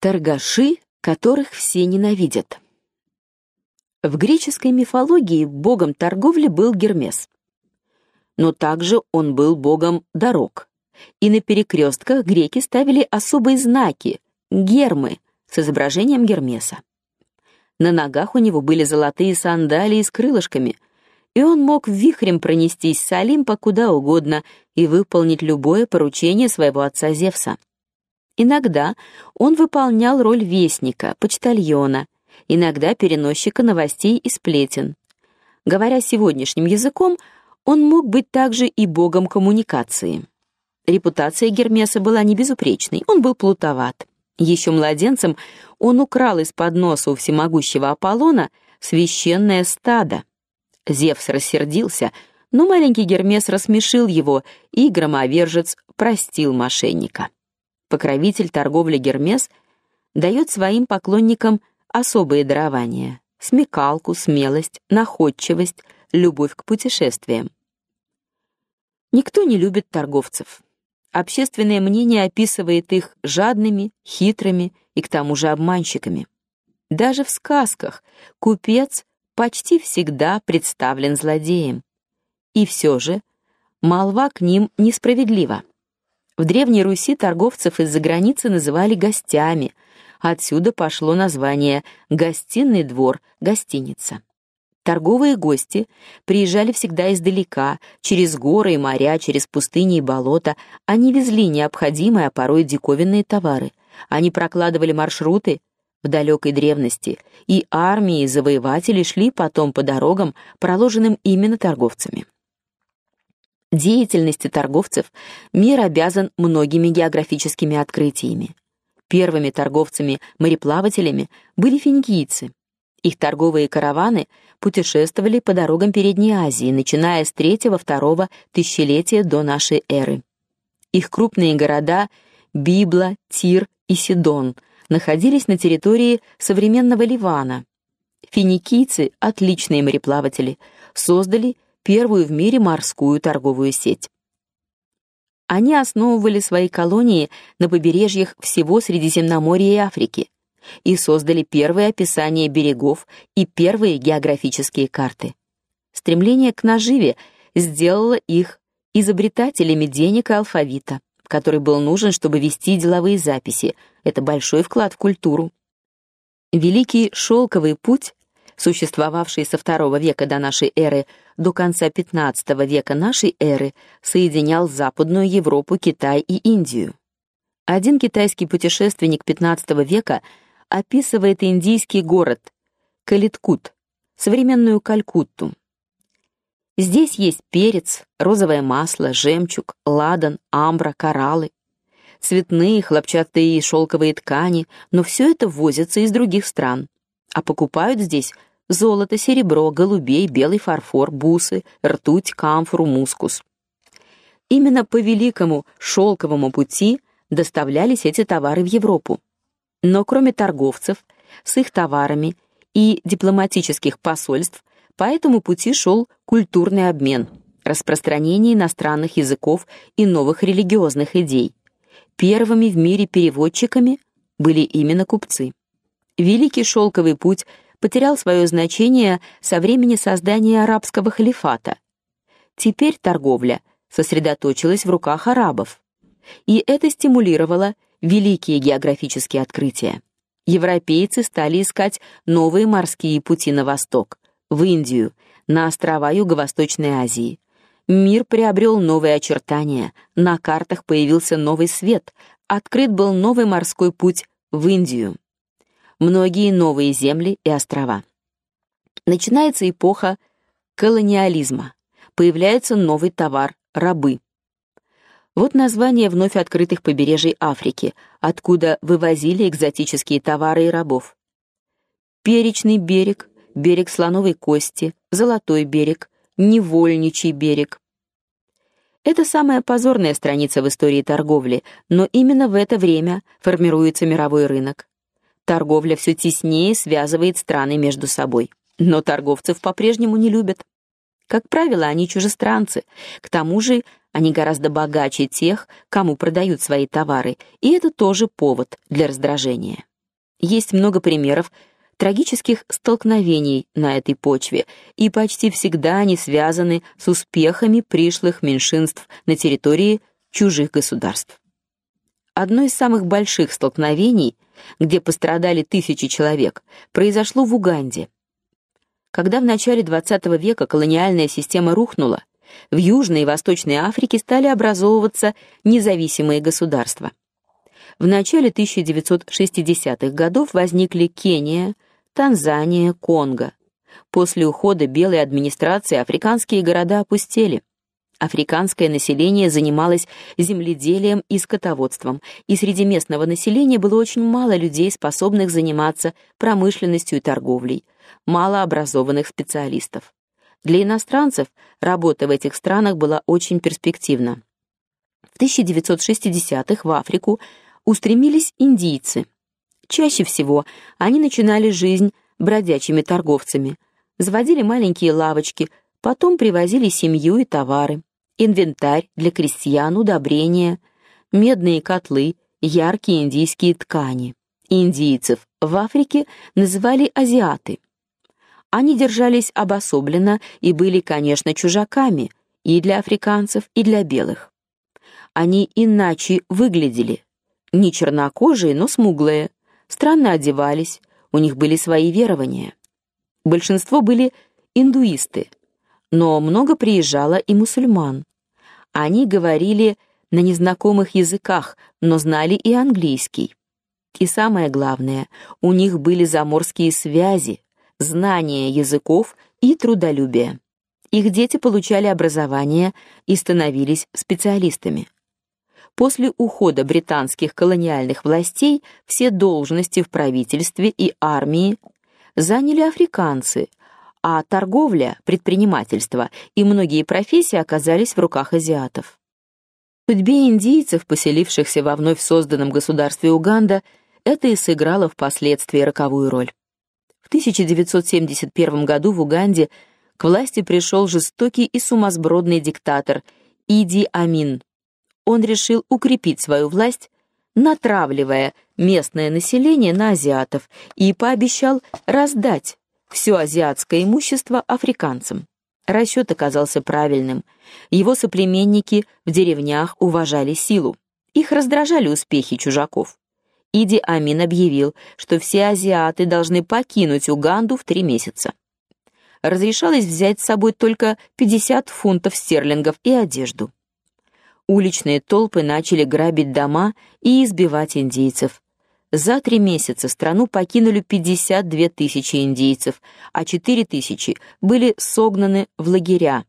Торгаши, которых все ненавидят. В греческой мифологии богом торговли был Гермес. Но также он был богом дорог. И на перекрестках греки ставили особые знаки гермы с изображением Гермеса. На ногах у него были золотые сандалии с крылышками, и он мог вихрем пронестись с Олимпа куда угодно и выполнить любое поручение своего отца Зевса. Иногда он выполнял роль вестника, почтальона, иногда переносчика новостей и сплетен. Говоря сегодняшним языком, он мог быть также и богом коммуникации. Репутация Гермеса была не безупречной, он был плутоват. Еще младенцем он украл из-под носа у всемогущего Аполлона священное стадо. Зевс рассердился, но маленький Гермес рассмешил его, и громовержец простил мошенника покровитель торговли Гермес, дает своим поклонникам особые дарования: смекалку, смелость, находчивость, любовь к путешествиям. Никто не любит торговцев. Общественное мнение описывает их жадными, хитрыми и к тому же обманщиками. Даже в сказках купец почти всегда представлен злодеем. И все же молва к ним несправедлива. В Древней Руси торговцев из-за границы называли гостями. Отсюда пошло название гостиный двор, гостиница. Торговые гости приезжали всегда издалека, через горы и моря, через пустыни и болота. Они везли необходимые, а порой диковинные товары. Они прокладывали маршруты в далекой древности, и армии завоевателей шли потом по дорогам, проложенным именно торговцами. Деятельности торговцев мир обязан многими географическими открытиями. Первыми торговцами-мореплавателями были финикийцы. Их торговые караваны путешествовали по дорогам Передней Азии, начиная с 3-2 тысячелетия до нашей эры. Их крупные города Библа, Тир и Сидон находились на территории современного Ливана. Финикийцы, отличные мореплаватели, создали первую в мире морскую торговую сеть. Они основывали свои колонии на побережьях всего Средиземноморья и Африки и создали первые описания берегов и первые географические карты. Стремление к наживе сделало их изобретателями денег и алфавита, который был нужен, чтобы вести деловые записи. Это большой вклад в культуру. Великий шелковый путь существовавший со II века до нашей эры до конца XV века нашей эры, соединял Западную Европу, Китай и Индию. Один китайский путешественник XV века описывает индийский город Калиткут, современную Калькутту. Здесь есть перец, розовое масло, жемчуг, ладан, амбра, кораллы, цветные, хлопчатые и шелковые ткани, но все это ввозится из других стран, а покупают здесь золото, серебро, голубей, белый фарфор, бусы, ртуть, камфору, мускус. Именно по великому шелковому пути доставлялись эти товары в Европу. Но кроме торговцев с их товарами и дипломатических посольств, по этому пути шел культурный обмен, распространение иностранных языков и новых религиозных идей. Первыми в мире переводчиками были именно купцы. Великий шелковый путь потерял свое значение со времени создания арабского халифата. Теперь торговля сосредоточилась в руках арабов, и это стимулировало великие географические открытия. Европейцы стали искать новые морские пути на восток, в Индию, на острова Юго-Восточной Азии. Мир приобрел новые очертания, на картах появился новый свет, открыт был новый морской путь в Индию многие новые земли и острова. Начинается эпоха колониализма. Появляется новый товар рабы. Вот название вновь открытых побережий Африки, откуда вывозили экзотические товары и рабов. Перечный берег, берег слоновой кости, золотой берег, невольничий берег. Это самая позорная страница в истории торговли, но именно в это время формируется мировой рынок. Торговля все теснее связывает страны между собой. Но торговцев по-прежнему не любят. Как правило, они чужестранцы. К тому же, они гораздо богаче тех, кому продают свои товары, и это тоже повод для раздражения. Есть много примеров трагических столкновений на этой почве, и почти всегда они связаны с успехами пришлых меньшинств на территории чужих государств. Одно из самых больших столкновений, где пострадали тысячи человек, произошло в Уганде. Когда в начале XX века колониальная система рухнула, в Южной и Восточной Африке стали образовываться независимые государства. В начале 1960-х годов возникли Кения, Танзания, Конго. После ухода белой администрации африканские города опустели. Африканское население занималось земледелием и скотоводством, и среди местного населения было очень мало людей, способных заниматься промышленностью и торговлей, мало образованных специалистов. Для иностранцев работа в этих странах была очень перспективна. В 1960-х в Африку устремились индийцы. Чаще всего они начинали жизнь бродячими торговцами, заводили маленькие лавочки, потом привозили семью и товары инвентарь для крестьян, удобрения, медные котлы, яркие индийские ткани. Индийцев в Африке называли азиаты. Они держались обособленно и были, конечно, чужаками и для африканцев, и для белых. Они иначе выглядели. Не чернокожие, но смуглые, странно одевались, у них были свои верования. Большинство были индуисты, но много приезжало и мусульман. Они говорили на незнакомых языках, но знали и английский. И самое главное, у них были заморские связи, знания языков и трудолюбие. Их дети получали образование и становились специалистами. После ухода британских колониальных властей все должности в правительстве и армии заняли африканцы, а торговля, предпринимательство и многие профессии оказались в руках азиатов. Судьбе индийцев, поселившихся во вновь созданном государстве Уганда, это и сыграло впоследствии роковую роль. В 1971 году в Уганде к власти пришел жестокий и сумасбродный диктатор Иди Амин. Он решил укрепить свою власть, натравливая местное население на азиатов и пообещал раздать все азиатское имущество африканцам. Расчет оказался правильным. Его соплеменники в деревнях уважали силу. Их раздражали успехи чужаков. Иди Амин объявил, что все азиаты должны покинуть Уганду в три месяца. Разрешалось взять с собой только 50 фунтов стерлингов и одежду. Уличные толпы начали грабить дома и избивать индейцев. За три месяца страну покинули 52 тысячи индейцев, а 4 тысячи были согнаны в лагеря,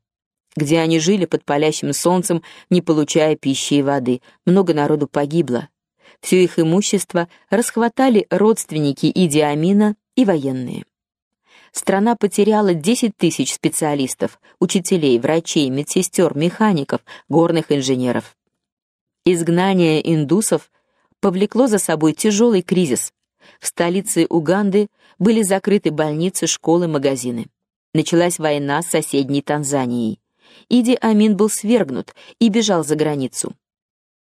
где они жили под палящим солнцем, не получая пищи и воды. Много народу погибло. Все их имущество расхватали родственники Иди Амина и военные. Страна потеряла 10 тысяч специалистов, учителей, врачей, медсестер, механиков, горных инженеров. Изгнание индусов повлекло за собой тяжелый кризис. В столице Уганды были закрыты больницы, школы, магазины. Началась война с соседней Танзанией. Иди Амин был свергнут и бежал за границу.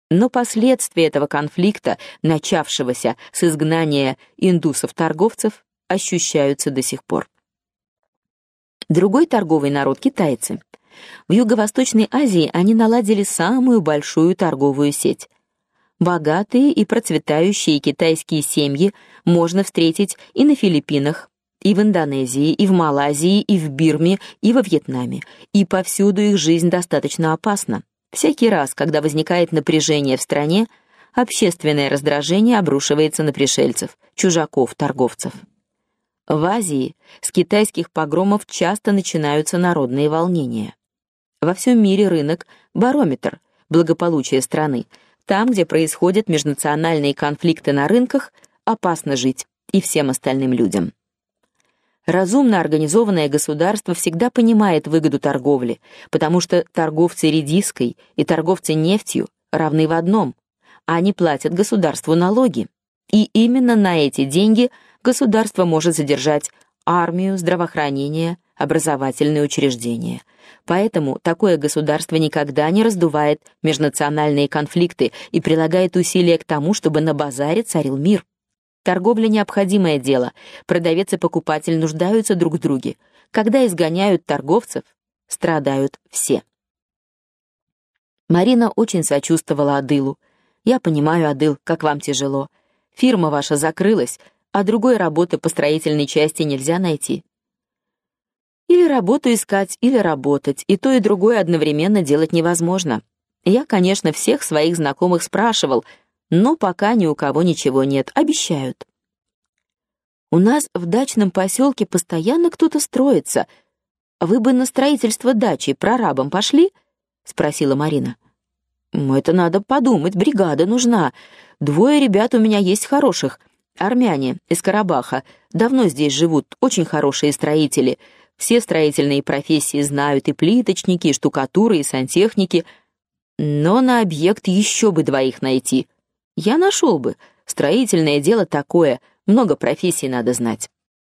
Но последствия этого конфликта, начавшегося с изгнания индусов-торговцев, ощущаются до сих пор. Другой торговый народ китайцы. В Юго-Восточной Азии они наладили самую большую торговую сеть. Богатые и процветающие китайские семьи можно встретить и на Филиппинах, и в Индонезии, и в Малайзии, и в Бирме, и во Вьетнаме. И повсюду их жизнь достаточно опасна. Всякий раз, когда возникает напряжение в стране, общественное раздражение обрушивается на пришельцев, чужаков, торговцев. В Азии с китайских погромов часто начинаются народные волнения. Во всем мире рынок барометр благополучия страны, там, где происходят межнациональные конфликты на рынках, опасно жить и всем остальным людям. Разумно организованное государство всегда понимает выгоду торговли, потому что торговцы редиской и торговцы нефтью равны в одном. Они платят государству налоги. И именно на эти деньги государство может содержать армию, здравоохранение, образовательные учреждения. Поэтому такое государство никогда не раздувает межнациональные конфликты и прилагает усилия к тому, чтобы на базаре царил мир. Торговля необходимое дело. Продавец и покупатель нуждаются друг в друге. Когда изгоняют торговцев, страдают все. Марина очень сочувствовала Адылу. Я понимаю, Адыл, как вам тяжело. Фирма ваша закрылась, а другой работы по строительной части нельзя найти. Или работу искать, или работать, и то и другое одновременно делать невозможно. Я, конечно, всех своих знакомых спрашивал, но пока ни у кого ничего нет, обещают. У нас в дачном поселке постоянно кто-то строится. Вы бы на строительство дачи прорабом пошли? спросила Марина. Это надо подумать, бригада нужна. Двое ребят у меня есть хороших. Армяне из Карабаха. Давно здесь живут, очень хорошие строители. Все строительные профессии знают, и плиточники, и штукатуры, и сантехники. Но на объект еще бы двоих найти. Я нашел бы. Строительное дело такое, много профессий надо знать.